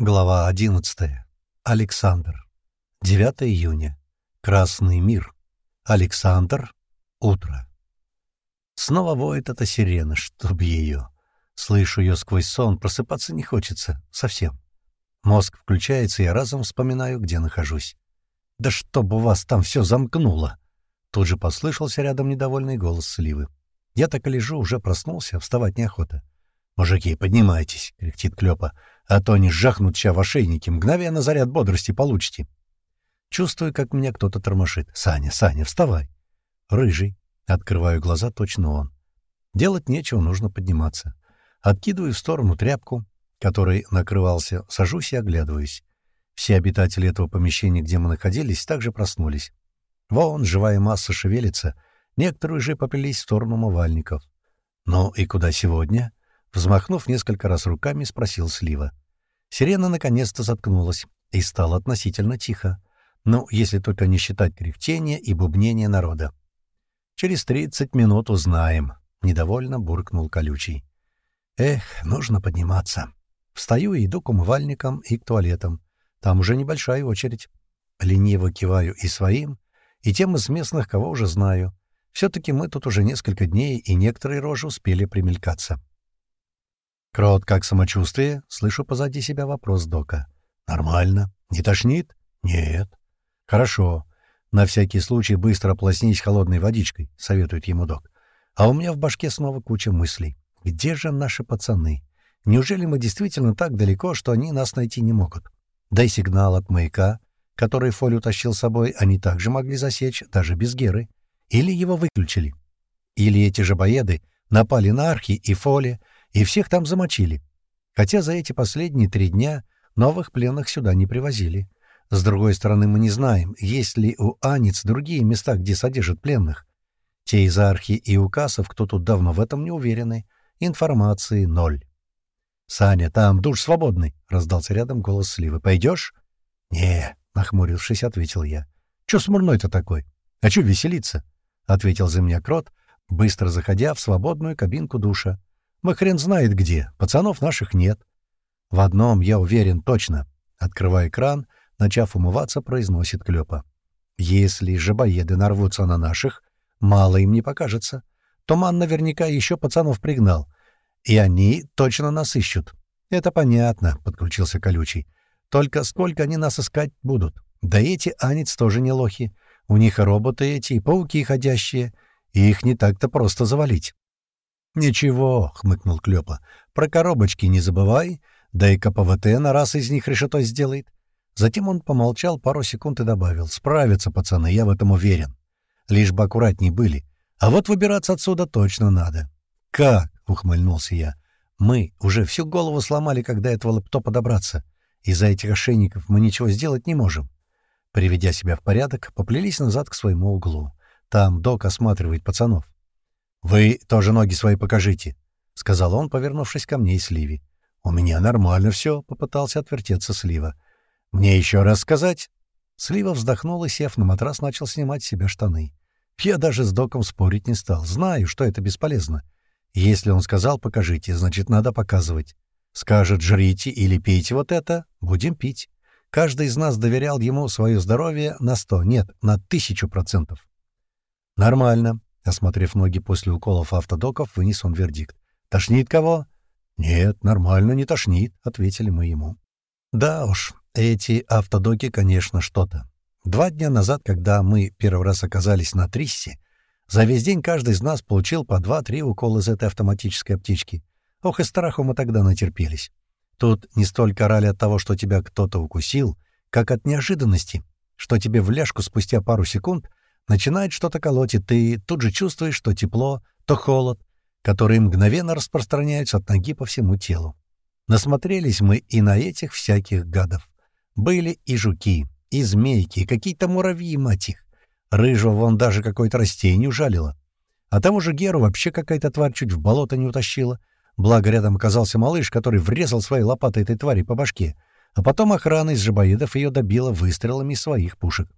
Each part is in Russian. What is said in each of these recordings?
Глава 11. Александр. 9 июня. Красный мир. Александр. Утро. Снова воет эта сирена, чтоб ее. Слышу ее сквозь сон, просыпаться не хочется. Совсем. Мозг включается, и я разом вспоминаю, где нахожусь. «Да чтоб у вас там все замкнуло!» Тут же послышался рядом недовольный голос Сливы. Я так и лежу, уже проснулся, вставать неохота. «Мужики, поднимайтесь!» — кряхтит Клёпа а то они жахнут ща в ошейнике, мгновенно заряд бодрости получите. Чувствую, как меня кто-то тормошит. «Саня, Саня, вставай!» «Рыжий». Открываю глаза, точно он. Делать нечего, нужно подниматься. Откидываю в сторону тряпку, которой накрывался, сажусь и оглядываюсь. Все обитатели этого помещения, где мы находились, также проснулись. Вон, живая масса шевелится, некоторые уже попились в сторону мывальников. «Ну и куда сегодня?» Взмахнув несколько раз руками, спросил Слива. Сирена наконец-то заткнулась и стало относительно тихо. Ну, если только не считать кряхтения и бубнения народа. «Через тридцать минут узнаем», — недовольно буркнул колючий. «Эх, нужно подниматься. Встаю и иду к умывальникам и к туалетам. Там уже небольшая очередь. Лениво киваю и своим, и тем из местных, кого уже знаю. Все-таки мы тут уже несколько дней, и некоторые рожи успели примелькаться. «Крот, как самочувствие?» — слышу позади себя вопрос Дока. «Нормально. Не тошнит?» «Нет». «Хорошо. На всякий случай быстро ополоснись холодной водичкой», — советует ему Док. А у меня в башке снова куча мыслей. «Где же наши пацаны? Неужели мы действительно так далеко, что они нас найти не могут?» Дай сигнал от маяка, который Фоли утащил с собой, они также могли засечь, даже без Геры. Или его выключили. Или эти же боеды напали на Архи и Фоли, и всех там замочили. Хотя за эти последние три дня новых пленных сюда не привозили. С другой стороны, мы не знаем, есть ли у Аниц другие места, где содержат пленных. Те из Архи и Указов, кто тут давно в этом не уверены. Информации ноль. «Саня, там душ свободный», — раздался рядом голос Сливы. «Пойдешь?» «Не», — нахмурившись, ответил я. «Чё смурной-то такой? А чё веселиться?» — ответил за меня Крот, быстро заходя в свободную кабинку душа. Мы хрен знает где, пацанов наших нет. В одном я уверен точно. Открывая экран, начав умываться, произносит Клёпа. Если жабоеды нарвутся на наших, мало им не покажется. Туман наверняка еще пацанов пригнал. И они точно нас ищут. Это понятно, — подключился Колючий. Только сколько они нас искать будут? Да эти анец тоже не лохи. У них роботы эти, и пауки ходящие. И их не так-то просто завалить. «Ничего», — хмыкнул Клёпа, — «про коробочки не забывай, да и КПВТ на раз из них решето сделает». Затем он помолчал пару секунд и добавил, «Справятся, пацаны, я в этом уверен. Лишь бы аккуратней были. А вот выбираться отсюда точно надо». «Как?» — ухмыльнулся я. «Мы уже всю голову сломали, когда этого лэптопа добраться. Из-за этих ошейников мы ничего сделать не можем». Приведя себя в порядок, поплелись назад к своему углу. Там док осматривает пацанов. «Вы тоже ноги свои покажите», — сказал он, повернувшись ко мне и Сливе. «У меня нормально все», — попытался отвертеться Слива. «Мне еще раз сказать?» Слива вздохнул и, сев на матрас, начал снимать с себя штаны. Я даже с доком спорить не стал. Знаю, что это бесполезно. Если он сказал «покажите», значит, надо показывать. Скажет «жрите» или «пейте вот это», будем пить. Каждый из нас доверял ему свое здоровье на сто, нет, на тысячу процентов. «Нормально», Осмотрев ноги после уколов автодоков, вынес он вердикт. «Тошнит кого?» «Нет, нормально, не тошнит», — ответили мы ему. «Да уж, эти автодоки, конечно, что-то. Два дня назад, когда мы первый раз оказались на Триссе, за весь день каждый из нас получил по два-три укола из этой автоматической аптечки. Ох, и страху мы тогда натерпелись. Тут не столько рали от того, что тебя кто-то укусил, как от неожиданности, что тебе в ляжку спустя пару секунд Начинает что-то колоть, и ты тут же чувствуешь, то тепло, то холод, которые мгновенно распространяются от ноги по всему телу. Насмотрелись мы и на этих всяких гадов. Были и жуки, и змейки, и какие-то муравьи, мать их. Рыжего вон даже какое-то растение ужалило. А того же Геру вообще какая-то тварь чуть в болото не утащила. Благо рядом оказался малыш, который врезал своей лопатой этой твари по башке. А потом охрана из жабоедов ее добила выстрелами своих пушек.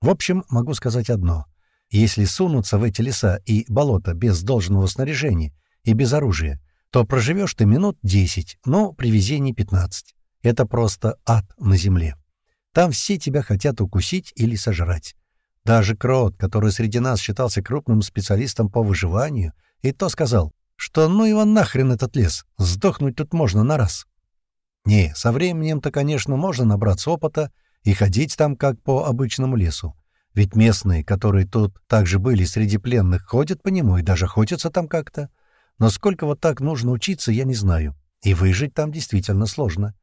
В общем, могу сказать одно. Если сунуться в эти леса и болота без должного снаряжения и без оружия, то проживешь ты минут 10, но при везении 15. Это просто ад на земле. Там все тебя хотят укусить или сожрать. Даже Крот, который среди нас считался крупным специалистом по выживанию, и то сказал, что ну его нахрен этот лес, сдохнуть тут можно на раз. Не, со временем-то, конечно, можно набраться опыта и ходить там как по обычному лесу. Ведь местные, которые тут также были среди пленных, ходят по нему и даже охотятся там как-то. Но сколько вот так нужно учиться, я не знаю. И выжить там действительно сложно.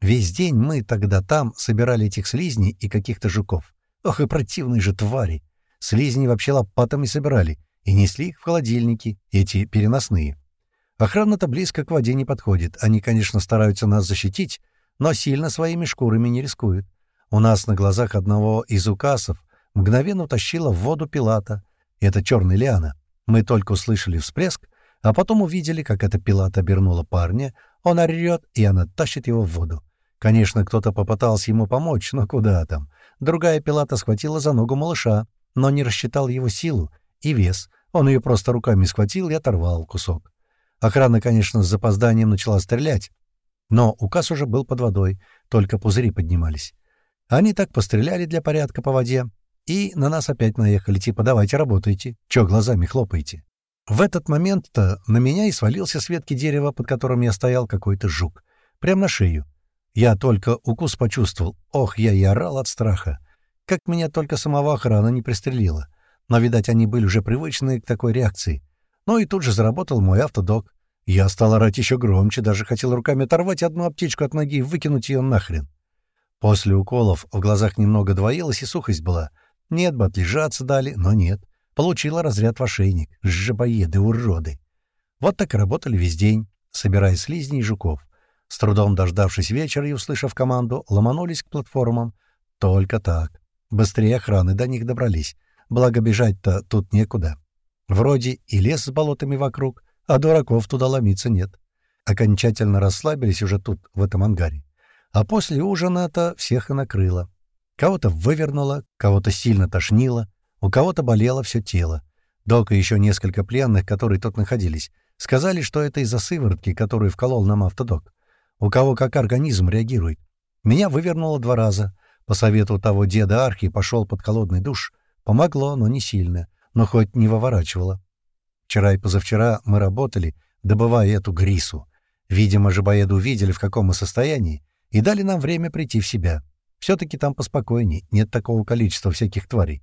Весь день мы тогда там собирали этих слизней и каких-то жуков. Ох и противные же твари! Слизни вообще лопатами собирали и несли их в холодильники, эти переносные. Охрана-то близко к воде не подходит. Они, конечно, стараются нас защитить, но сильно своими шкурами не рискуют. У нас на глазах одного из указов мгновенно утащила в воду пилата. Это черная лиана. Мы только услышали всплеск, а потом увидели, как эта пилата обернула парня, он орёт, и она тащит его в воду. Конечно, кто-то попытался ему помочь, но куда там. Другая пилата схватила за ногу малыша, но не рассчитал его силу и вес. Он ее просто руками схватил и оторвал кусок. Охрана, конечно, с запозданием начала стрелять, но указ уже был под водой, только пузыри поднимались. Они так постреляли для порядка по воде, и на нас опять наехали, типа «давайте работайте, чё глазами хлопаете?». В этот момент-то на меня и свалился с ветки дерева, под которым я стоял, какой-то жук. Прямо на шею. Я только укус почувствовал. Ох, я и орал от страха. Как меня только самого охрана не пристрелила. Но, видать, они были уже привычны к такой реакции. Ну и тут же заработал мой автодок. Я стал орать еще громче, даже хотел руками оторвать одну аптечку от ноги и выкинуть ее нахрен. После уколов в глазах немного двоилось и сухость была. Нет бы отлежаться дали, но нет. Получила разряд в ошейник. Жабоеды, уроды. Вот так и работали весь день, собирая слизней и жуков. С трудом дождавшись вечера и услышав команду, ломанулись к платформам. Только так. Быстрее охраны до них добрались. Благо бежать-то тут некуда. Вроде и лес с болотами вокруг, а дураков туда ломиться нет. Окончательно расслабились уже тут, в этом ангаре. А после ужина-то всех и накрыло. Кого-то вывернуло, кого-то сильно тошнило, у кого-то болело все тело. Док и еще несколько пленных, которые тут находились, сказали, что это из-за сыворотки, которую вколол нам автодок у кого как организм реагирует. Меня вывернуло два раза. По совету того деда Архи пошел под холодный душ. Помогло, но не сильно, но хоть не выворачивало. Вчера и позавчера мы работали, добывая эту грису. Видимо, жабоеды увидели, в каком мы состоянии, и дали нам время прийти в себя. Все-таки там поспокойней, нет такого количества всяких тварей.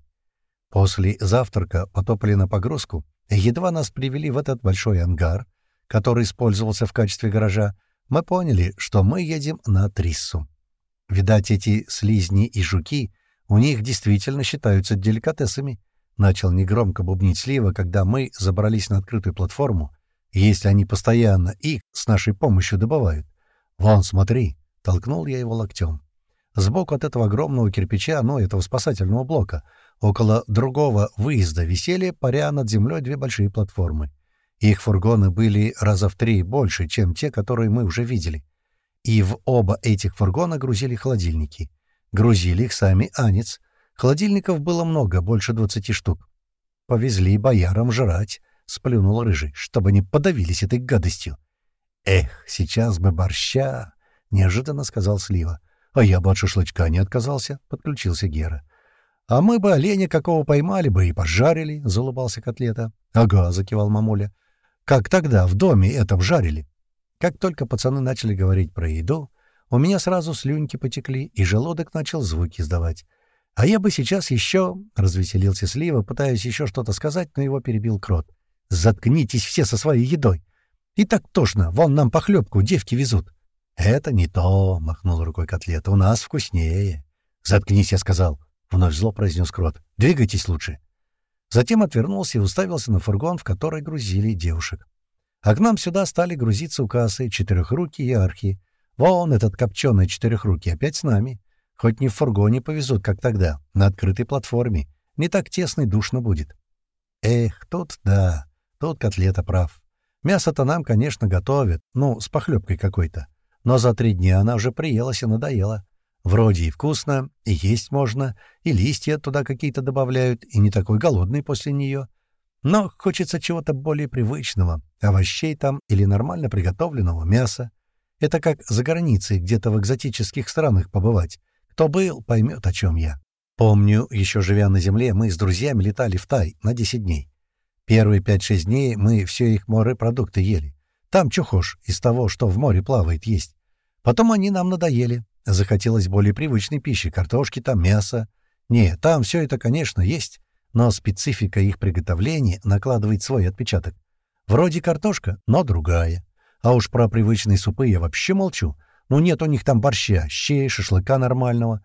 После завтрака потопали на погрузку, едва нас привели в этот большой ангар, который использовался в качестве гаража, мы поняли, что мы едем на Триссу. Видать, эти слизни и жуки у них действительно считаются деликатесами. Начал негромко бубнить Слива, когда мы забрались на открытую платформу, если они постоянно их с нашей помощью добывают. «Вон, смотри!» — толкнул я его локтем. Сбоку от этого огромного кирпича, ну, этого спасательного блока, около другого выезда висели, паря над землей, две большие платформы. Их фургоны были раза в три больше, чем те, которые мы уже видели. И в оба этих фургона грузили холодильники. Грузили их сами Анец. Холодильников было много, больше двадцати штук. «Повезли боярам жрать», — сплюнул Рыжий, чтобы не подавились этой гадостью. «Эх, сейчас бы борща!» — неожиданно сказал Слива. «А я бы от шашлычка не отказался», — подключился Гера. «А мы бы оленя какого поймали бы и пожарили», — залыбался котлета. «Ага», — закивал мамуля как тогда в доме это жарили. Как только пацаны начали говорить про еду, у меня сразу слюньки потекли, и желудок начал звуки издавать. А я бы сейчас еще... — развеселился Слива, пытаясь еще что-то сказать, но его перебил Крот. — Заткнитесь все со своей едой. И так тошно, вон нам похлебку девки везут. — Это не то, — махнул рукой котлета, — у нас вкуснее. — Заткнись, я сказал, — вновь зло произнес Крот. — Двигайтесь лучше. Затем отвернулся и уставился на фургон, в который грузили девушек. А к нам сюда стали грузиться укасы, четырехрукие и архи. Вон этот копченый четырехрукий опять с нами. Хоть не в фургоне повезут, как тогда, на открытой платформе. Не так тесно и душно будет. Эх, тут да, тут котлета прав. Мясо-то нам, конечно, готовят, ну, с похлебкой какой-то. Но за три дня она уже приелась и надоела. Вроде и вкусно, и есть можно, и листья туда какие-то добавляют, и не такой голодный после нее. Но хочется чего-то более привычного, овощей там или нормально приготовленного мяса. Это как за границей, где-то в экзотических странах побывать. Кто был, поймет, о чем я. Помню, еще живя на земле, мы с друзьями летали в Тай на 10 дней. Первые 5-6 дней мы все их морепродукты ели. Там чухош из того, что в море плавает, есть. Потом они нам надоели. Захотелось более привычной пищи, картошки там, мяса. Не, там все это, конечно, есть, но специфика их приготовления накладывает свой отпечаток. Вроде картошка, но другая. А уж про привычные супы я вообще молчу. Ну нет у них там борща, щей, шашлыка нормального.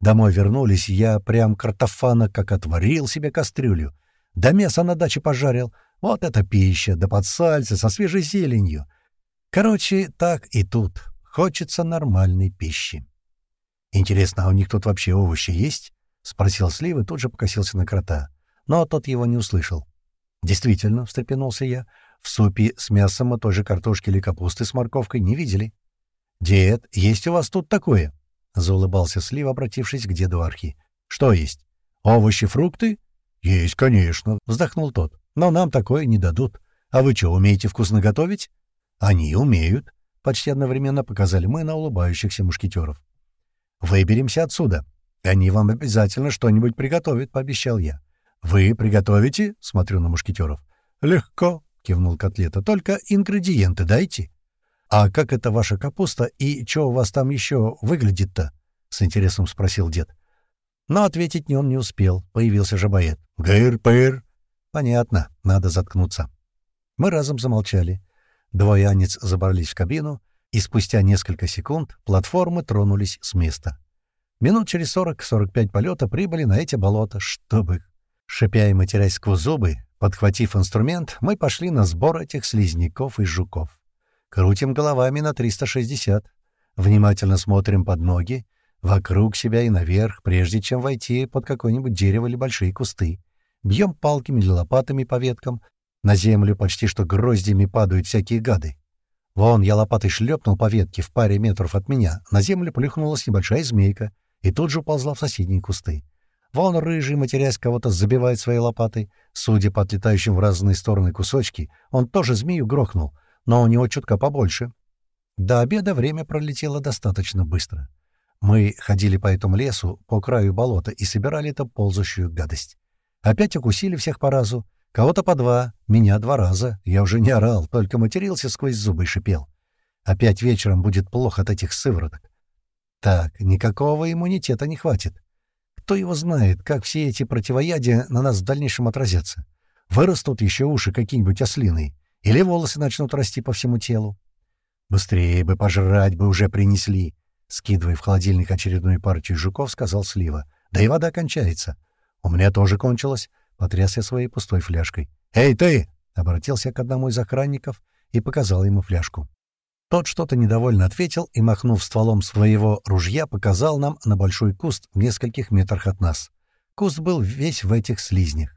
Домой вернулись, я прям картофана как отварил себе кастрюлю. Да мясо на даче пожарил. Вот это пища, да под сальце, со свежей зеленью. Короче, так и тут. Хочется нормальной пищи. «Интересно, а у них тут вообще овощи есть?» — спросил Слив и тут же покосился на крота. Но тот его не услышал. «Действительно», — встрепенулся я, — «в супе с мясом мы той же картошки или капусты с морковкой не видели». «Дед, есть у вас тут такое?» — заулыбался Слив, обратившись к деду Архи. «Что есть? Овощи, фрукты?» «Есть, конечно», — вздохнул тот. «Но нам такое не дадут. А вы что, умеете вкусно готовить?» «Они умеют», — почти одновременно показали мы на улыбающихся мушкетеров. «Выберемся отсюда. Они вам обязательно что-нибудь приготовят», — пообещал я. «Вы приготовите?» — смотрю на мушкетеров. «Легко», — кивнул Котлета. «Только ингредиенты дайте». «А как это ваша капуста и что у вас там еще выглядит-то?» — с интересом спросил дед. Но ответить не он не успел. Появился жабоед. «Гыр-пыр!» «Понятно, надо заткнуться». Мы разом замолчали. Двое анец забрались в кабину, и спустя несколько секунд платформы тронулись с места. Минут через 40-45 полета прибыли на эти болота, чтобы... Шипя и матерясь сквозь зубы, подхватив инструмент, мы пошли на сбор этих слизняков и жуков. Крутим головами на 360, внимательно смотрим под ноги, вокруг себя и наверх, прежде чем войти под какое-нибудь дерево или большие кусты. Бьем палками или лопатами по веткам, на землю почти что гроздями падают всякие гады. Вон я лопатой шлепнул по ветке в паре метров от меня, на землю плюхнулась небольшая змейка и тут же уползла в соседние кусты. Вон рыжий, матерясь, кого-то забивает своей лопатой. Судя по отлетающим в разные стороны кусочки, он тоже змею грохнул, но у него чутка побольше. До обеда время пролетело достаточно быстро. Мы ходили по этому лесу, по краю болота, и собирали эту ползущую гадость. Опять укусили всех по разу, Кого-то по два, меня два раза. Я уже не орал, только матерился сквозь зубы и шипел. Опять вечером будет плохо от этих сывороток. Так, никакого иммунитета не хватит. Кто его знает, как все эти противоядия на нас в дальнейшем отразятся. Вырастут еще уши какие-нибудь ослиные. Или волосы начнут расти по всему телу. Быстрее бы пожрать бы уже принесли. Скидывая в холодильник очередную партию жуков, сказал Слива. Да и вода кончается. У меня тоже кончилась. Потряс я своей пустой фляжкой. «Эй, ты!» — обратился к одному из охранников и показал ему фляжку. Тот что-то недовольно ответил и, махнув стволом своего ружья, показал нам на большой куст в нескольких метрах от нас. Куст был весь в этих слизнях.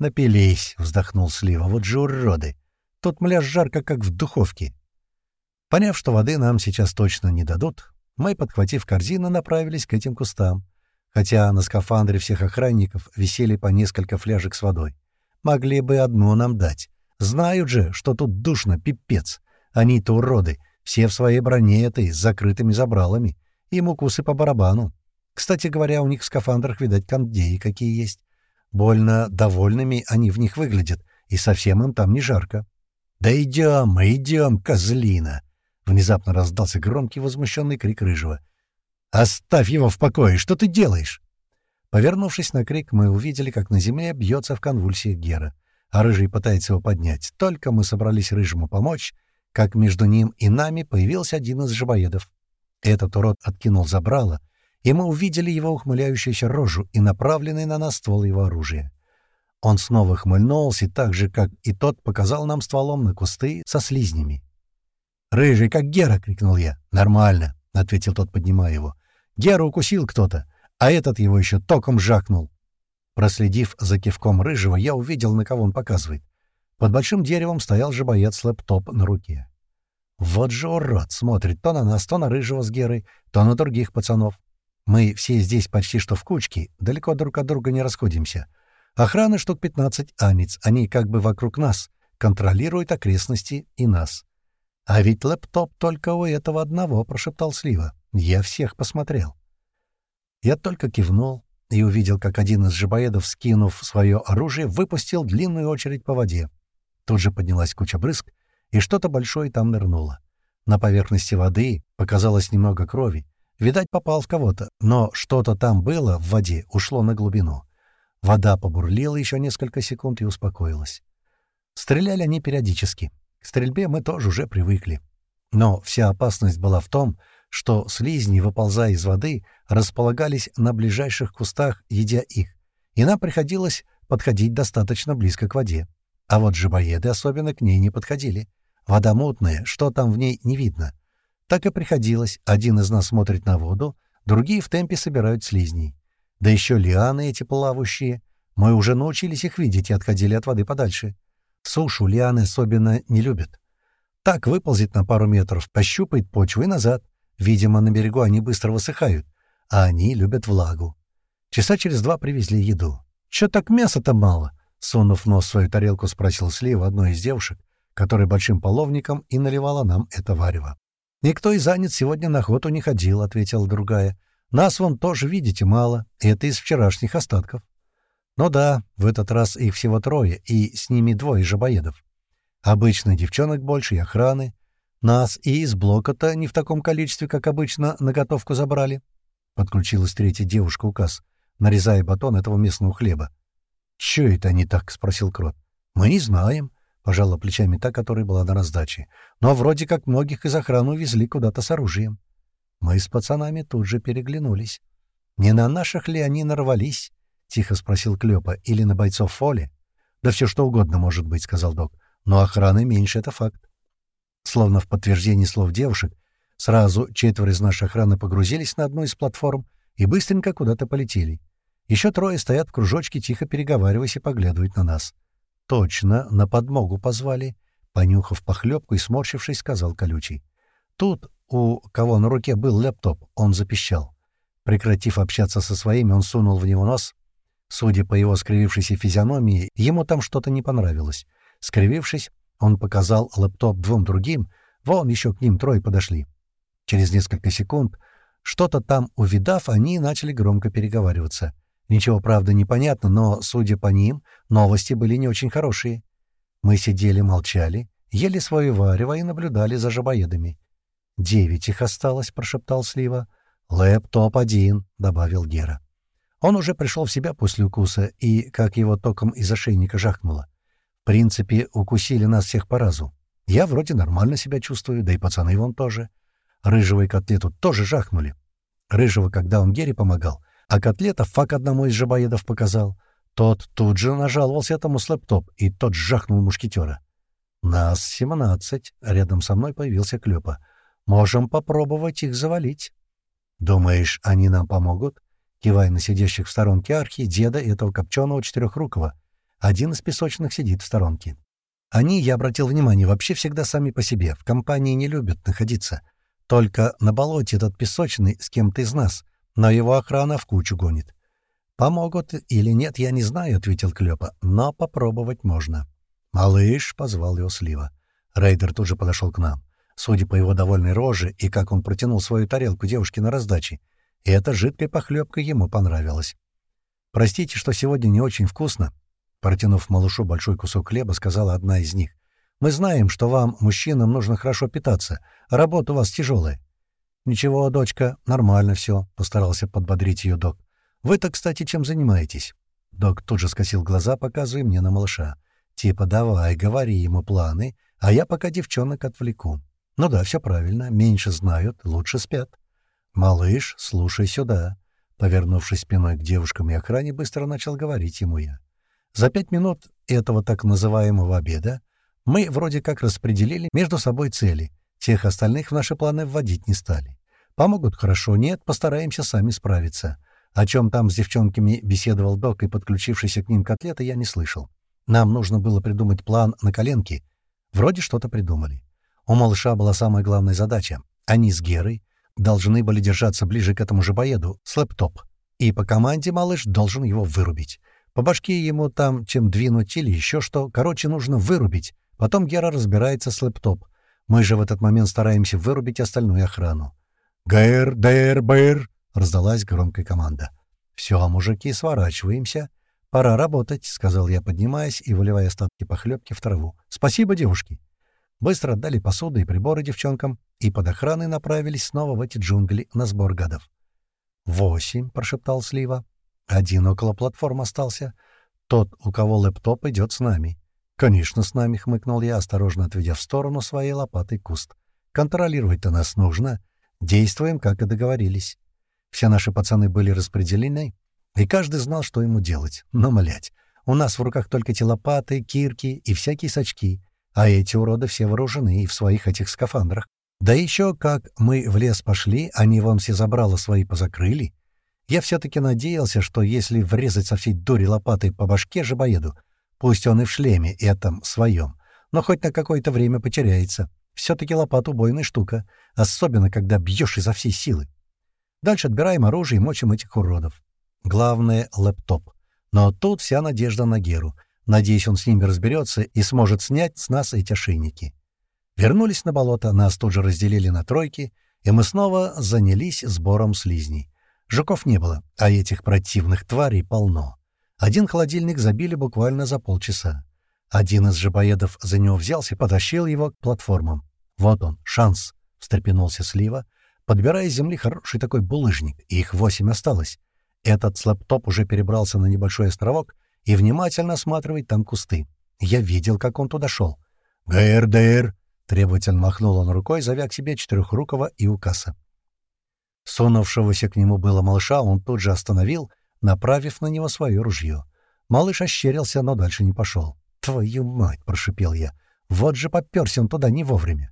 «Напились!» — вздохнул Слива. «Вот же уроды! Тут мля жарко, как в духовке!» Поняв, что воды нам сейчас точно не дадут, мы, подхватив корзину, направились к этим кустам хотя на скафандре всех охранников висели по несколько фляжек с водой. Могли бы одну нам дать. Знают же, что тут душно, пипец. Они-то уроды, все в своей броне этой, с закрытыми забралами. Им укусы по барабану. Кстати говоря, у них в скафандрах, видать, кондеи какие есть. Больно довольными они в них выглядят, и совсем им там не жарко. «Да идем, идем, козлина!» Внезапно раздался громкий возмущенный крик Рыжего. «Оставь его в покое! Что ты делаешь?» Повернувшись на крик, мы увидели, как на земле бьется в конвульсиях Гера, а Рыжий пытается его поднять. Только мы собрались Рыжему помочь, как между ним и нами появился один из жабоедов. Этот урод откинул забрало, и мы увидели его ухмыляющуюся рожу и направленный на нас ствол его оружия. Он снова хмыльнулся, так же, как и тот показал нам стволом на кусты со слизнями. «Рыжий, как Гера!» — крикнул я. «Нормально!» — ответил тот, поднимая его. Геру укусил кто-то, а этот его еще током жакнул. Проследив за кивком рыжего, я увидел, на кого он показывает. Под большим деревом стоял же боец лэптоп на руке. Вот же урод смотрит то на нас, то на рыжего с Герой, то на других пацанов. Мы все здесь почти что в кучке, далеко друг от друга не расходимся. Охраны штук 15 анец, они как бы вокруг нас, контролируют окрестности и нас. «А ведь лэптоп только у этого одного», — прошептал Слива. «Я всех посмотрел». Я только кивнул и увидел, как один из жабоедов, скинув свое оружие, выпустил длинную очередь по воде. Тут же поднялась куча брызг, и что-то большое там нырнуло. На поверхности воды показалось немного крови. Видать, попал в кого-то, но что-то там было в воде, ушло на глубину. Вода побурлила еще несколько секунд и успокоилась. Стреляли они периодически. К стрельбе мы тоже уже привыкли. Но вся опасность была в том, что слизни, выползая из воды, располагались на ближайших кустах, едя их, и нам приходилось подходить достаточно близко к воде. А вот жабоеды особенно к ней не подходили. Вода мутная, что там в ней не видно. Так и приходилось. Один из нас смотрит на воду, другие в темпе собирают слизней. Да еще лианы эти плавающие. Мы уже научились их видеть и отходили от воды подальше. Сушу лианы особенно не любят. Так выползет на пару метров, пощупает почву и назад. Видимо, на берегу они быстро высыхают, а они любят влагу. Часа через два привезли еду. «Чё так мяса-то мало?» — сунув нос в свою тарелку, спросил Слива одной из девушек, которая большим половником и наливала нам это варево. «Никто и занят сегодня на охоту не ходил», — ответила другая. «Нас вон тоже, видите, мало. Это из вчерашних остатков». Ну да, в этот раз их всего трое, и с ними двое жабоедов. Обычно девчонок больше и охраны. Нас и из блока-то не в таком количестве, как обычно, на готовку забрали. Подключилась третья девушка указ, нарезая батон этого местного хлеба. «Чё это они так?» — спросил Крот. «Мы не знаем», — пожала плечами та, которая была на раздаче. «Но вроде как многих из охраны увезли куда-то с оружием». Мы с пацанами тут же переглянулись. Не на наших ли они нарвались? — тихо спросил Клёпа. «Или на бойцов Фоли?» «Да все что угодно может быть», — сказал док. «Но охраны меньше — это факт». Словно в подтверждении слов девушек, сразу четверо из нашей охраны погрузились на одну из платформ и быстренько куда-то полетели. Еще трое стоят в кружочке, тихо переговариваясь и поглядывают на нас. «Точно, на подмогу позвали», — понюхав похлебку и сморщившись, сказал колючий. Тут у кого на руке был лэптоп, он запищал. Прекратив общаться со своими, он сунул в него нос, Судя по его скривившейся физиономии, ему там что-то не понравилось. Скривившись, он показал лэптоп двум другим, вон еще к ним трое подошли. Через несколько секунд, что-то там увидав, они начали громко переговариваться. Ничего, правда, не понятно, но, судя по ним, новости были не очень хорошие. Мы сидели, молчали, ели свое варево и наблюдали за жабоедами. «Девять их осталось», — прошептал Слива. «Лэптоп один», — добавил Гера. Он уже пришел в себя после укуса, и, как его током из ошейника жахнуло. В принципе, укусили нас всех по разу. Я вроде нормально себя чувствую, да и пацаны вон тоже. Рыжего и котлету тоже жахнули. Рыжего, когда он Гере помогал, а котлета фак одному из жабоедов показал. Тот тут же нажаловался этому с лэптоп, и тот жахнул мушкетера. «Нас семнадцать», — рядом со мной появился Клёпа. «Можем попробовать их завалить». «Думаешь, они нам помогут?» Кивая на сидящих в сторонке архи, деда и этого копченого четырехрукого. Один из песочных сидит в сторонке. Они, я обратил внимание, вообще всегда сами по себе, в компании не любят находиться. Только на болоте этот песочный с кем-то из нас, но его охрана в кучу гонит. «Помогут или нет, я не знаю», — ответил Клёпа, — «но попробовать можно». «Малыш», — позвал его Слива. Рейдер тут же подошел к нам. Судя по его довольной роже и как он протянул свою тарелку девушке на раздаче, и эта жидкая похлебка ему понравилась. «Простите, что сегодня не очень вкусно», — протянув малышу большой кусок хлеба, сказала одна из них. «Мы знаем, что вам, мужчинам, нужно хорошо питаться, работа у вас тяжелая». «Ничего, дочка, нормально все», — постарался подбодрить ее док. «Вы-то, кстати, чем занимаетесь?» Док тут же скосил глаза, показывая мне на малыша. «Типа, давай, говори ему планы, а я пока девчонок отвлеку». «Ну да, все правильно, меньше знают, лучше спят». «Малыш, слушай сюда». Повернувшись спиной к девушкам и охране, быстро начал говорить ему я. За пять минут этого так называемого обеда мы вроде как распределили между собой цели. Тех остальных в наши планы вводить не стали. Помогут хорошо, нет, постараемся сами справиться. О чем там с девчонками беседовал док и подключившийся к ним котлета, я не слышал. Нам нужно было придумать план на коленке. Вроде что-то придумали. У малыша была самая главная задача. Они с Герой должны были держаться ближе к этому же боеду, с лэптоп. И по команде малыш должен его вырубить. По башке ему там чем двинуть или еще что. Короче, нужно вырубить. Потом Гера разбирается с лэптоп. Мы же в этот момент стараемся вырубить остальную охрану. «ГР, ДР, БР!» — раздалась громкая команда. «Все, мужики, сворачиваемся. Пора работать», — сказал я, поднимаясь и выливая остатки похлебки в траву. «Спасибо, девушки». Быстро отдали посуду и приборы девчонкам, и под охраной направились снова в эти джунгли на сбор гадов. «Восемь», — прошептал Слива. «Один около платформ остался. Тот, у кого лэптоп, идет с нами». «Конечно, с нами», — хмыкнул я, осторожно отведя в сторону своей лопатой куст. «Контролировать-то нас нужно. Действуем, как и договорились». Все наши пацаны были распределены, и каждый знал, что ему делать. Но, млять, у нас в руках только те лопаты, кирки и всякие сачки, а эти уроды все вооружены и в своих этих скафандрах. Да еще как мы в лес пошли, они вам все забрало свои позакрыли. Я все-таки надеялся, что если врезать со всей дури лопатой по башке жабоеду, пусть он и в шлеме этом своем, но хоть на какое-то время потеряется. Все-таки лопата убойная штука, особенно когда бьешь изо всей силы. Дальше отбираем оружие и мочим этих уродов. Главное — лэптоп. Но тут вся надежда на Геру. Надеюсь, он с ними разберется и сможет снять с нас эти ошейники. Вернулись на болото, нас тут же разделили на тройки, и мы снова занялись сбором слизней. Жуков не было, а этих противных тварей полно. Один холодильник забили буквально за полчаса. Один из жабоедов за него взялся и потащил его к платформам. «Вот он, шанс!» — встрепенулся Слива, подбирая с земли хороший такой булыжник, их восемь осталось. Этот слэптоп уже перебрался на небольшой островок и внимательно осматривает там кусты. Я видел, как он туда шел. «ГР, ДР!» — требовательно махнул он рукой, зовя к себе четырехрукого и укаса. Сунувшегося к нему было малыша он тут же остановил, направив на него свое ружье. Малыш ощерился, но дальше не пошел. «Твою мать!» — прошипел я. «Вот же попёрся он туда не вовремя!»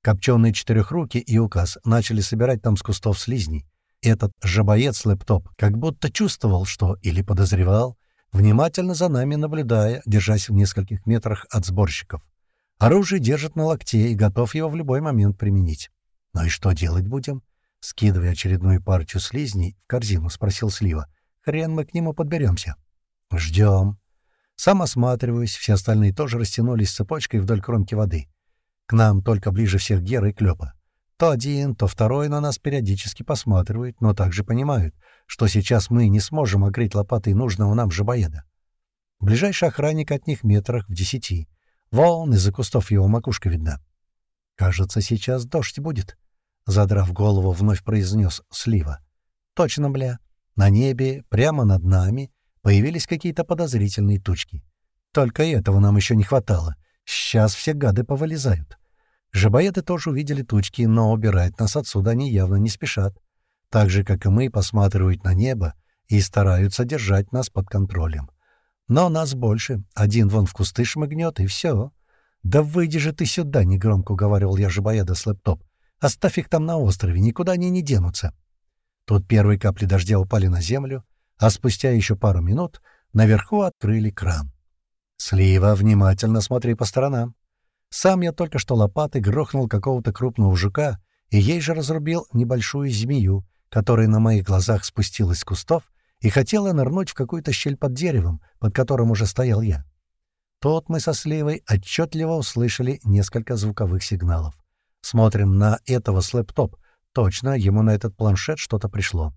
Копченые четырехруки и указ начали собирать там с кустов слизней. Этот жабоец-лэптоп как будто чувствовал, что, или подозревал, внимательно за нами наблюдая, держась в нескольких метрах от сборщиков. Оружие держит на локте и готов его в любой момент применить. «Ну и что делать будем?» Скидывая очередную партию слизней в корзину, спросил Слива. «Хрен мы к нему подберемся». «Ждем». Сам осматриваюсь, все остальные тоже растянулись цепочкой вдоль кромки воды. К нам только ближе всех Гера и Клёпа. То один, то второй на нас периодически посматривают, но также понимают, что сейчас мы не сможем огреть лопатой нужного нам жабоеда. Ближайший охранник от них метрах в десяти. Вон из-за кустов его макушка видна. «Кажется, сейчас дождь будет», — задрав голову, вновь произнес Слива. «Точно, бля. На небе, прямо над нами, появились какие-то подозрительные тучки. Только этого нам еще не хватало. Сейчас все гады повылезают. Жабоеды тоже увидели тучки, но убирать нас отсюда они явно не спешат. Так же, как и мы, посматривают на небо и стараются держать нас под контролем. Но нас больше. Один вон в кусты шмыгнет, и все. «Да выйди же ты сюда!» — негромко уговаривал я жабоеда с лэптоп. «Оставь их там на острове, никуда они не денутся». Тут первые капли дождя упали на землю, а спустя еще пару минут наверху открыли кран. «Слива, внимательно смотри по сторонам. Сам я только что лопатой грохнул какого-то крупного жука и ей же разрубил небольшую змею, которая на моих глазах спустилась с кустов и хотела нырнуть в какую-то щель под деревом, под которым уже стоял я. Тут мы со Сливой отчетливо услышали несколько звуковых сигналов. Смотрим на этого слэптоп. Точно, ему на этот планшет что-то пришло.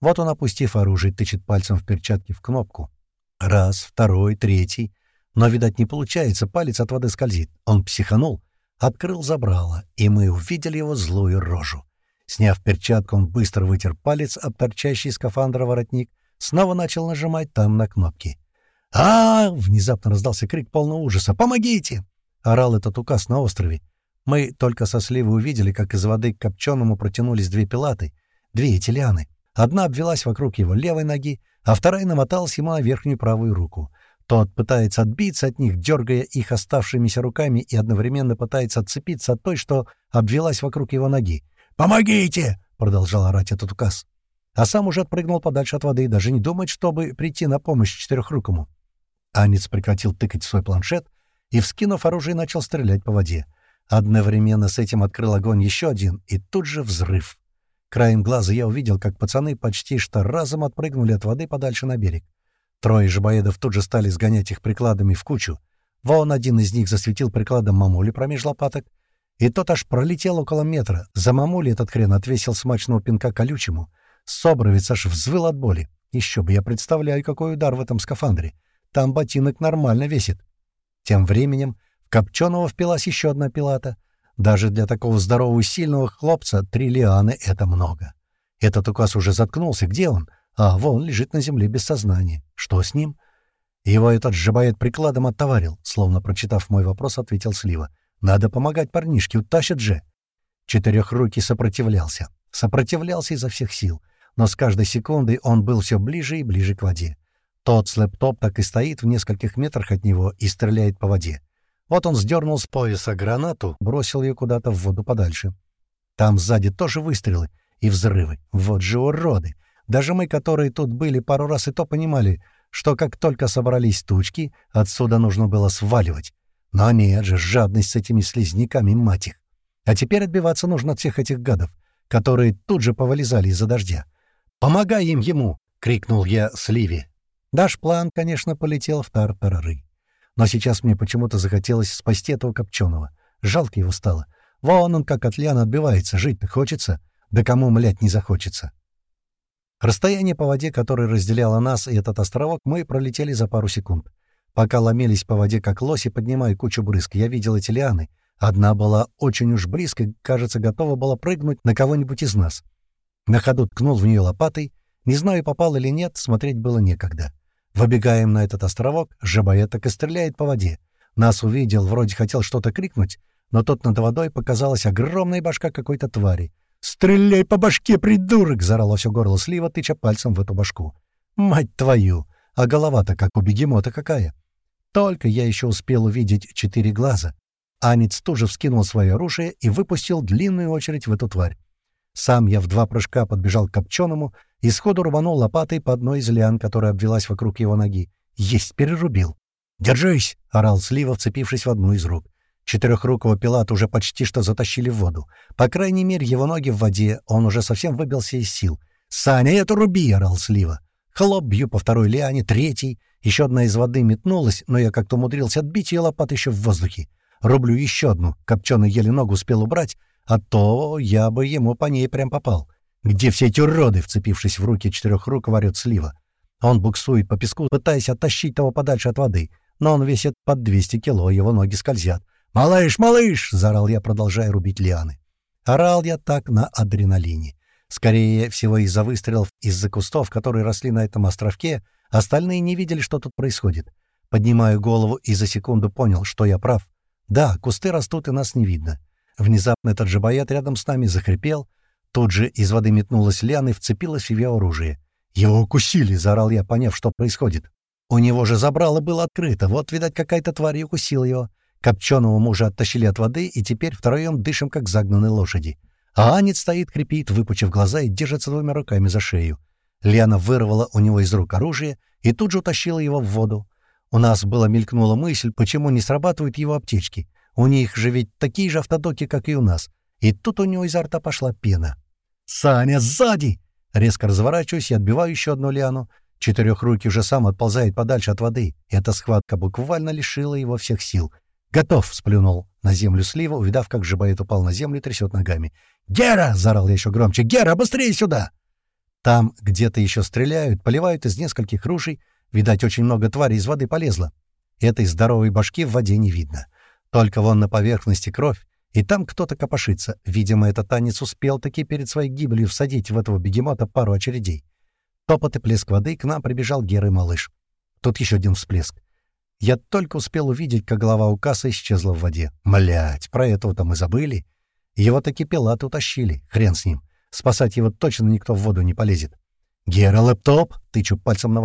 Вот он, опустив оружие, тычет пальцем в перчатке в кнопку. Раз, второй, третий — но, видать, не получается, палец от воды скользит. Он психанул, открыл забрало, и мы увидели его злую рожу. Сняв перчатку, он быстро вытер палец об торчащий скафандра воротник, снова начал нажимать там на кнопки. а, внезапно раздался крик полного ужаса. «Помогите!» — орал этот указ на острове. Мы только со сливы увидели, как из воды к копченому протянулись две пилаты, две этиляны. Одна обвелась вокруг его левой ноги, а вторая намоталась ему на верхнюю правую руку. Тот пытается отбиться от них, дергая их оставшимися руками и одновременно пытается отцепиться от той, что обвелась вокруг его ноги. «Помогите!» — продолжал орать этот указ. А сам уже отпрыгнул подальше от воды, даже не думать, чтобы прийти на помощь четырехрукому. Анец прекратил тыкать свой планшет и, вскинув оружие, начал стрелять по воде. Одновременно с этим открыл огонь еще один, и тут же взрыв. Краем глаза я увидел, как пацаны почти что разом отпрыгнули от воды подальше на берег. Трое жабоедов тут же стали сгонять их прикладами в кучу. Вон один из них засветил прикладом мамули промеж лопаток. И тот аж пролетел около метра. За мамули этот хрен отвесил смачного пинка колючему. Собровец аж взвыл от боли. Еще бы я представляю, какой удар в этом скафандре. Там ботинок нормально весит. Тем временем в Копченого впилась еще одна пилата. Даже для такого здорового и сильного хлопца три лианы — это много. Этот указ уже заткнулся. Где он? А, вон, лежит на земле без сознания. Что с ним? Его этот жабает прикладом оттоварил. Словно прочитав мой вопрос, ответил Слива. Надо помогать парнишке, утащат же. Четырехрукий сопротивлялся. Сопротивлялся изо всех сил. Но с каждой секундой он был все ближе и ближе к воде. Тот слэптоп так и стоит в нескольких метрах от него и стреляет по воде. Вот он сдернул с пояса гранату, бросил ее куда-то в воду подальше. Там сзади тоже выстрелы и взрывы. Вот же уроды! Даже мы, которые тут были пару раз, и то понимали, что как только собрались тучки, отсюда нужно было сваливать. Но нет же, жадность с этими слизняками, мать их. А теперь отбиваться нужно от всех этих гадов, которые тут же повылезали из-за дождя. «Помогай им ему!» — крикнул я Сливи. Наш план, конечно, полетел в тартарары. Но сейчас мне почему-то захотелось спасти этого Копченого. Жалко его стало. Вон он как от Ляна отбивается, жить-то хочется. Да кому, млять, не захочется. Расстояние по воде, которое разделяло нас и этот островок, мы пролетели за пару секунд. Пока ломились по воде, как лоси, поднимая кучу брызг, я видел эти лианы. Одна была очень уж близко, кажется, готова была прыгнуть на кого-нибудь из нас. На ходу ткнул в нее лопатой. Не знаю, попал или нет, смотреть было некогда. Выбегаем на этот островок, жабая так и стреляет по воде. Нас увидел, вроде хотел что-то крикнуть, но тут над водой показалась огромная башка какой-то твари. «Стреляй по башке, придурок!» — заорало все горло слива, тыча пальцем в эту башку. «Мать твою! А голова-то как у бегемота какая!» Только я еще успел увидеть четыре глаза. Анец тоже вскинул свое оружие и выпустил длинную очередь в эту тварь. Сам я в два прыжка подбежал к копченому и сходу рванул лопатой по одной из лиан, которая обвелась вокруг его ноги. «Есть, перерубил!» «Держись!» — орал Слива, вцепившись в одну из рук. Четырехрукого пилата уже почти что затащили в воду. По крайней мере, его ноги в воде, он уже совсем выбился из сил. «Саня, это руби!» — орал Слива. Хлоп, бью по второй лиане, третий. Еще одна из воды метнулась, но я как-то умудрился отбить ее лопат еще в воздухе. Рублю еще одну. Копченый еле ногу успел убрать, а то я бы ему по ней прям попал. Где все эти уроды, вцепившись в руки четырех рук, варет Слива? Он буксует по песку, пытаясь оттащить того подальше от воды. Но он весит под 200 кило, его ноги скользят. «Малыш, малыш!» — заорал я, продолжая рубить лианы. Орал я так на адреналине. Скорее всего, из-за выстрелов из-за кустов, которые росли на этом островке, остальные не видели, что тут происходит. Поднимаю голову и за секунду понял, что я прав. Да, кусты растут, и нас не видно. Внезапно этот же боят рядом с нами захрипел. Тут же из воды метнулась Ляна и вцепилась в его оружие. «Его укусили!» — заорал я, поняв, что происходит. У него же забрало было открыто. Вот, видать, какая-то тварь укусила его. Копченого мужа оттащили от воды, и теперь втроем дышим, как загнанные лошади. А Анец стоит, крепит, выпучив глаза и держится двумя руками за шею. Лиана вырвала у него из рук оружие и тут же утащила его в воду. У нас была мелькнула мысль, почему не срабатывают его аптечки. У них же ведь такие же автодоки, как и у нас. И тут у него изо рта пошла пена. «Саня, сзади!» Резко разворачиваюсь и отбиваю еще одну лиану. Четырехрукий уже сам отползает подальше от воды. Эта схватка буквально лишила его всех сил — «Готов!» — сплюнул на землю слива, увидав, как Жибаит упал на землю и трясет ногами. «Гера!» — заорал я еще громче. «Гера, быстрее сюда!» Там где-то еще стреляют, поливают из нескольких ружей. Видать, очень много тварей из воды полезло. Этой здоровой башки в воде не видно. Только вон на поверхности кровь, и там кто-то копошится. Видимо, этот танец успел таки перед своей гибелью всадить в этого бегемота пару очередей. Топот и плеск воды, к нам прибежал Гера и малыш. Тут еще один всплеск. Я только успел увидеть, как голова у кассы исчезла в воде. Млять, про этого-то мы забыли. Его таки пилаты утащили, хрен с ним. Спасать его точно никто в воду не полезет. «Гера, лэптоп!» — тычу пальцем на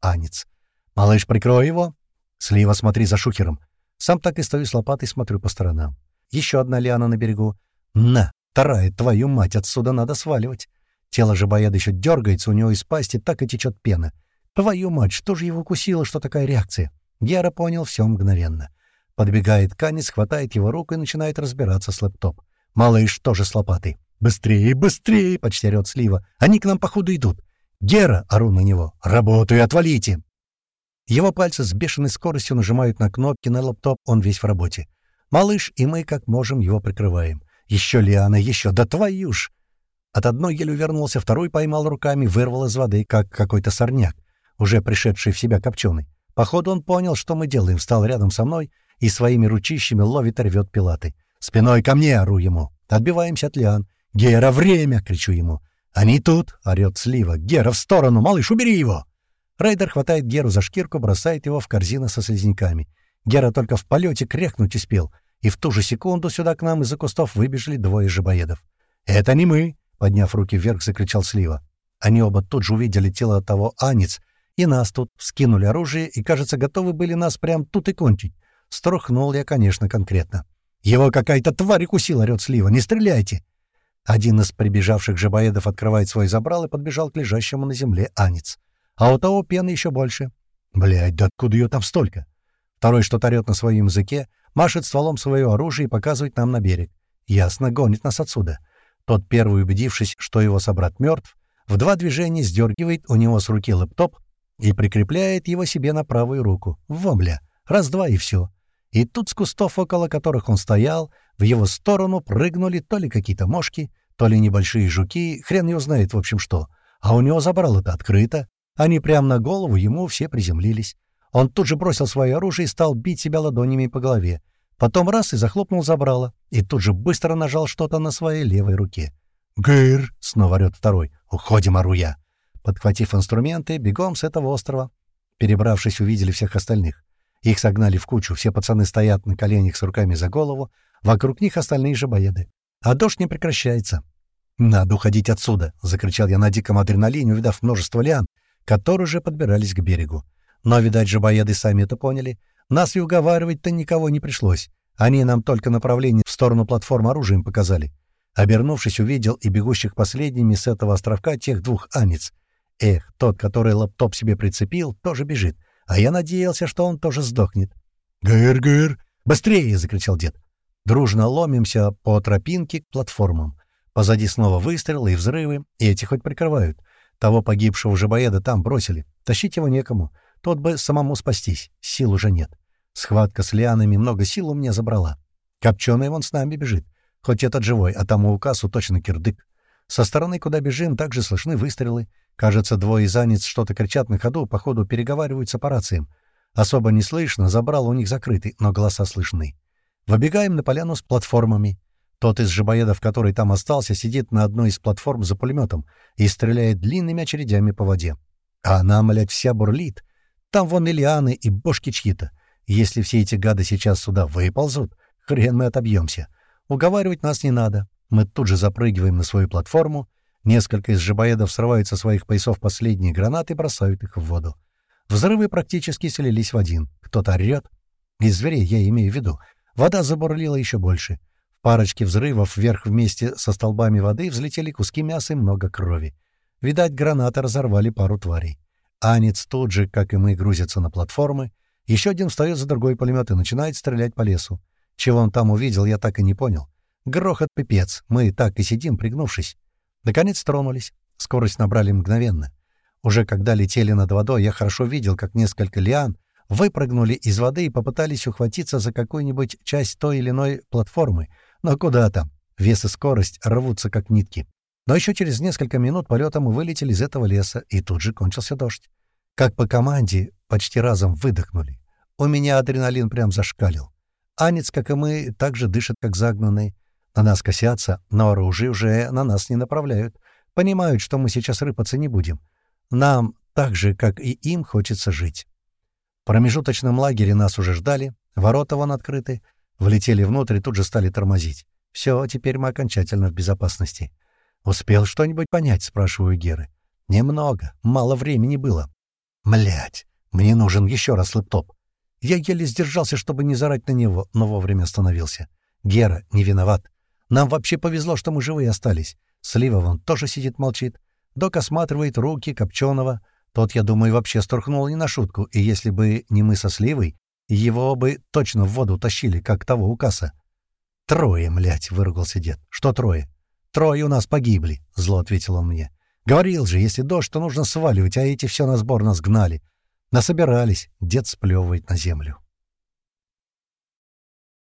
анец. «Малыш, прикрой его!» «Слива, смотри за шухером!» Сам так и стою с лопатой, смотрю по сторонам. Еще одна лиана на берегу. «На! Вторая, твою мать, отсюда надо сваливать!» Тело же бояда еще дергается, у него из пасти так и течет пена. «Твою мать, что же его укусило, что такая реакция?» Гера понял все мгновенно. Подбегает Канис, хватает его руку и начинает разбираться с лэптоп. Малыш тоже с лопатой. «Быстрее, быстрее!» — почти орёт Слива. «Они к нам, походу, идут!» «Гера!» — ору на него. «Работаю, отвалите!» Его пальцы с бешеной скоростью нажимают на кнопки на лэптоп, он весь в работе. Малыш и мы как можем его прикрываем. Еще лиана, еще, да твою ж! От одной еле увернулся, второй поймал руками, вырвал из воды, как какой-то сорняк, уже пришедший в себя копченый. Походу он понял, что мы делаем, встал рядом со мной и своими ручищами ловит и рвет пилаты. «Спиной ко мне!» — ору ему. Отбиваемся от лиан. «Гера, время!» — кричу ему. «Они тут!» — орёт Слива. «Гера, в сторону! Малыш, убери его!» Рейдер хватает Геру за шкирку, бросает его в корзину со слизняками. Гера только в полете крякнуть успел, и в ту же секунду сюда к нам из-за кустов выбежали двое жабоедов. «Это не мы!» — подняв руки вверх, закричал Слива. Они оба тут же увидели тело того Анец, и нас тут, скинули оружие и, кажется, готовы были нас прям тут и кончить. Струхнул я, конечно, конкретно. «Его какая-то тварь укусила!» — орёт Слива. «Не стреляйте!» Один из прибежавших жабоедов открывает свой забрал и подбежал к лежащему на земле Анец. А у того пены еще больше. Блядь, да откуда ее там столько? Второй что-то орёт на своем языке, машет стволом свое оружие и показывает нам на берег. Ясно, гонит нас отсюда. Тот первый, убедившись, что его собрат мертв, в два движения сдергивает у него с руки лэптоп и прикрепляет его себе на правую руку. Вомля. Раз-два и все. И тут с кустов, около которых он стоял, в его сторону прыгнули то ли какие-то мошки, то ли небольшие жуки, хрен его знает, в общем, что. А у него забрало-то открыто. Они прямо на голову ему все приземлились. Он тут же бросил свое оружие и стал бить себя ладонями по голове. Потом раз и захлопнул забрало, и тут же быстро нажал что-то на своей левой руке. «Гыр!» — снова орёт второй. «Уходим, ору я!» Подхватив инструменты, бегом с этого острова. Перебравшись, увидели всех остальных. Их согнали в кучу, все пацаны стоят на коленях с руками за голову, вокруг них остальные же боеды. А дождь не прекращается. «Надо уходить отсюда!» — закричал я на диком адреналине, увидав множество лиан, которые уже подбирались к берегу. Но, видать, же боеды сами это поняли. Нас и уговаривать-то никого не пришлось. Они нам только направление в сторону платформы оружием показали. Обернувшись, увидел и бегущих последними с этого островка тех двух анец. Эх, тот, который лаптоп себе прицепил, тоже бежит. А я надеялся, что он тоже сдохнет. «Гыр-гыр! Быстрее!» — закричал дед. Дружно ломимся по тропинке к платформам. Позади снова выстрелы и взрывы, и эти хоть прикрывают. Того погибшего жабоеда там бросили. Тащить его некому. Тот бы самому спастись. Сил уже нет. Схватка с лианами много сил у меня забрала. Копченый вон с нами бежит. Хоть этот живой, а тому указу точно кирдык. Со стороны, куда бежим, также слышны выстрелы. Кажется, двое занец что-то кричат на ходу, походу переговариваются по рациям. Особо не слышно, забрал у них закрытый, но голоса слышны. Выбегаем на поляну с платформами. Тот из жабоедов, который там остался, сидит на одной из платформ за пулеметом и стреляет длинными очередями по воде. А она, млядь, вся бурлит. Там вон и лианы, и бошки чьи-то. Если все эти гады сейчас сюда выползут, хрен мы отобьемся. Уговаривать нас не надо. Мы тут же запрыгиваем на свою платформу. Несколько из жабоедов срывают со своих поясов последние гранаты и бросают их в воду. Взрывы практически слились в один. Кто-то орёт. Из зверей я имею в виду. Вода забурлила еще больше парочке взрывов вверх вместе со столбами воды взлетели куски мяса и много крови. Видать, гранаты разорвали пару тварей. Анец тут же, как и мы, грузится на платформы. Еще один встает за другой пулемет и начинает стрелять по лесу. Чего он там увидел, я так и не понял. Грохот пипец. Мы так и сидим, пригнувшись. Наконец тронулись. Скорость набрали мгновенно. Уже когда летели над водой, я хорошо видел, как несколько лиан выпрыгнули из воды и попытались ухватиться за какую-нибудь часть той или иной платформы — но куда там? Вес и скорость рвутся как нитки. Но еще через несколько минут полета мы вылетели из этого леса, и тут же кончился дождь. Как по команде, почти разом выдохнули. У меня адреналин прям зашкалил. Анец, как и мы, также дышит, как загнанный. На нас косятся, но оружие уже на нас не направляют. Понимают, что мы сейчас рыпаться не будем. Нам, так же, как и им, хочется жить. Промежуточном лагере нас уже ждали, ворота вон открыты, Влетели внутрь и тут же стали тормозить. Все, теперь мы окончательно в безопасности. «Успел что-нибудь понять?» — спрашиваю Геры. «Немного. Мало времени было». Млять, мне нужен еще раз лэптоп». Я еле сдержался, чтобы не зарать на него, но вовремя остановился. «Гера не виноват. Нам вообще повезло, что мы живые остались. Слива вон тоже сидит молчит. Док осматривает руки Копченого. Тот, я думаю, вообще сторхнул не на шутку, и если бы не мы со Сливой, его бы точно в воду тащили, как того укаса. «Трое, млять!» — выругался дед. «Что трое?» «Трое у нас погибли», — зло ответил он мне. «Говорил же, если дождь, то нужно сваливать, а эти все на сбор нас гнали. Насобирались», — дед сплевывает на землю.